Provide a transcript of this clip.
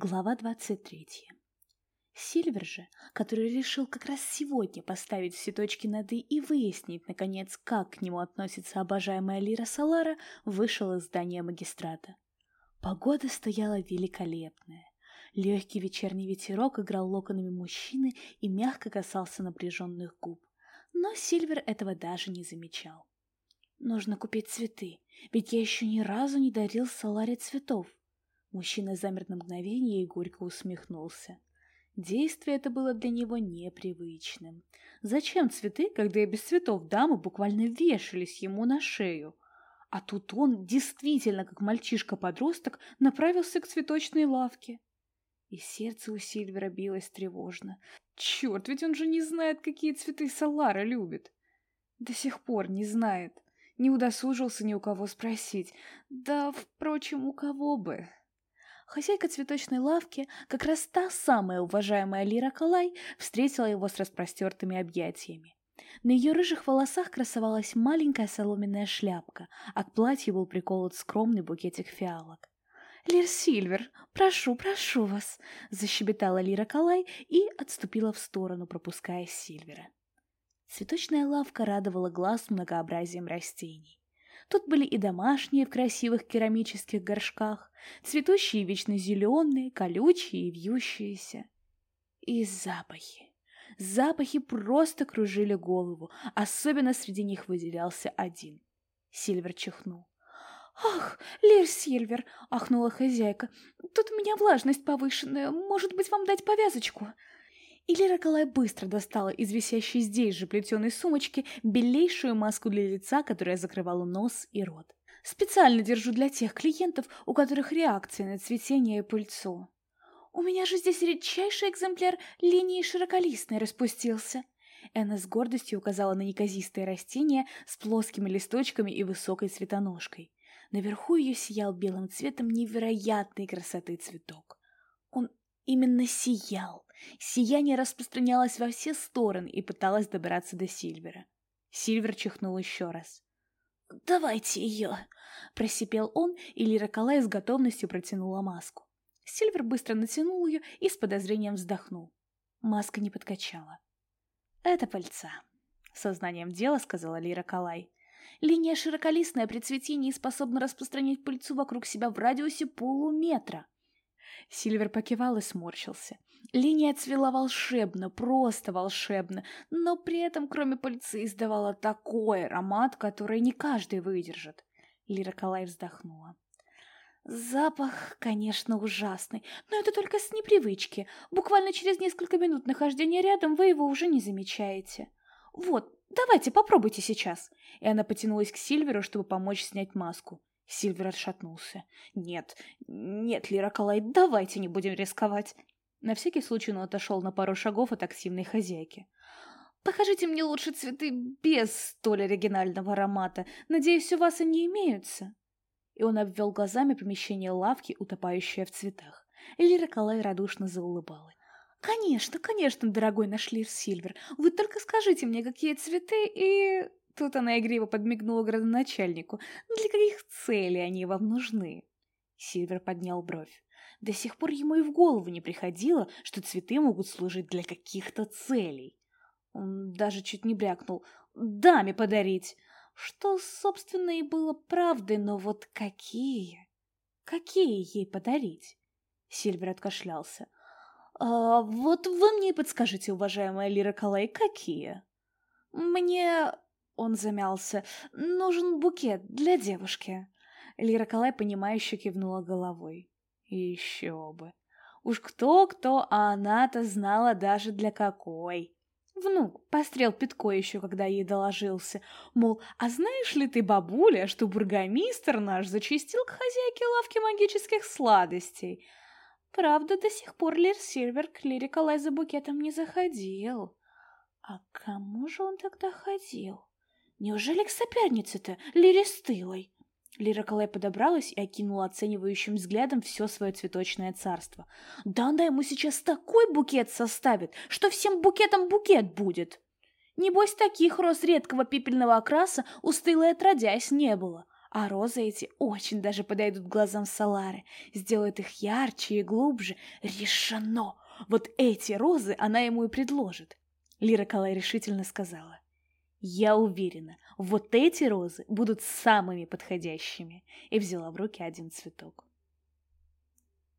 Глава 23. Сильвер же, который решил как раз сегодня поставить все точки над «и» и выяснить, наконец, как к нему относится обожаемая Лира Салара, вышел из здания магистрата. Погода стояла великолепная. Легкий вечерний ветерок играл локонами мужчины и мягко касался напряженных губ. Но Сильвер этого даже не замечал. «Нужно купить цветы, ведь я еще ни разу не дарил Саларе цветов», Мужчина замер на мгновение и горько усмехнулся. Действие это было для него непривычным. Зачем цветы, когда и без цветов дамы буквально вешались ему на шею? А тут он, действительно, как мальчишка-подросток, направился к цветочной лавке. И сердце у Сильвера билось тревожно. Черт, ведь он же не знает, какие цветы Салара любит. До сих пор не знает. Не удосужился ни у кого спросить. Да, впрочем, у кого бы. Хозяйка цветочной лавки, как раз та самая уважаемая Лира Калай, встретила его с распростертыми объятиями. На ее рыжих волосах красовалась маленькая соломенная шляпка, а к платью был приколот скромный букетик фиалок. «Лир Сильвер, прошу, прошу вас!» — защебетала Лира Калай и отступила в сторону, пропуская Сильвера. Цветочная лавка радовала глаз многообразием растений. Тут были и домашние в красивых керамических горшках, цветущие вечно зеленые, колючие и вьющиеся. И запахи. Запахи просто кружили голову, особенно среди них выделялся один. Сильвер чихнул. «Ах, Лир Сильвер!» — ахнула хозяйка. «Тут у меня влажность повышенная. Может быть, вам дать повязочку?» И Лера быстро достала из висящей здесь же плетеной сумочки белейшую маску для лица, которая закрывала нос и рот. Специально держу для тех клиентов, у которых реакция на цветение и пыльцу. У меня же здесь редчайший экземпляр линии широколистной распустился. Энна с гордостью указала на неказистое растение с плоскими листочками и высокой цветоножкой. Наверху ее сиял белым цветом невероятной красоты цветок. Он именно сиял, Сияние распространялось во все стороны и пыталось добраться до Сильвера. Сильвер чихнул еще раз. «Давайте ее!» — просипел он, и Лира Калай с готовностью протянула маску. Сильвер быстро натянул ее и с подозрением вздохнул. Маска не подкачала. «Это пальца», — сознанием дела сказала Лира Калай. «Линия широколистная при цветении способна распространять пыльцу вокруг себя в радиусе полуметра». Сильвер покивал и сморщился. Линия цвела волшебно, просто волшебно, но при этом, кроме пыльцы, издавала такой аромат, который не каждый выдержит. Лира Калай вздохнула. Запах, конечно, ужасный, но это только с непривычки. Буквально через несколько минут нахождения рядом вы его уже не замечаете. Вот, давайте, попробуйте сейчас. И она потянулась к Сильверу, чтобы помочь снять маску. Сильвер отшатнулся. «Нет, нет, Лира Калай, давайте не будем рисковать. На всякий случай он отошел на пару шагов от активной хозяйки. «Покажите мне лучше цветы без столь оригинального аромата. Надеюсь, у вас они имеются?» И он обвел глазами помещение лавки, утопающее в цветах. Элира Калай радушно заулыбалась. «Конечно, конечно, дорогой наш Лир Сильвер. Вы только скажите мне, какие цветы и...» Тут она игриво подмигнула градоначальнику. «Для каких целей они вам нужны?» Сильвер поднял бровь. До сих пор ему и в голову не приходило, что цветы могут служить для каких-то целей. Он даже чуть не брякнул «даме подарить», что, собственно, и было правдой, но вот какие? Какие ей подарить? Сильвер откашлялся. «А, «Вот вы мне подскажите, уважаемая Лира Калай, какие?» «Мне...» — он замялся. «Нужен букет для девушки». Лира Калай, понимающе кивнула головой. Еще бы. Уж кто-кто, а она-то знала даже для какой. Внук пострел Петко еще, когда ей доложился, мол, а знаешь ли ты, бабуля, что бургомистр наш зачистил к хозяйке лавки магических сладостей? Правда, до сих пор Лир Сильвер к Лире Калай за букетом не заходил. А к кому же он тогда ходил? Неужели к сопернице-то, Лире Стылой? Лира Калай подобралась и окинула оценивающим взглядом все свое цветочное царство. «Да она ему сейчас такой букет составит, что всем букетом букет будет!» Небось, таких роз редкого пепельного окраса у стылой отродясь не было. А розы эти очень даже подойдут глазам Салары, сделают их ярче и глубже. Решено! Вот эти розы она ему и предложит. Лира Калай решительно сказала. «Я уверена, вот эти розы будут самыми подходящими», и взяла в руки один цветок.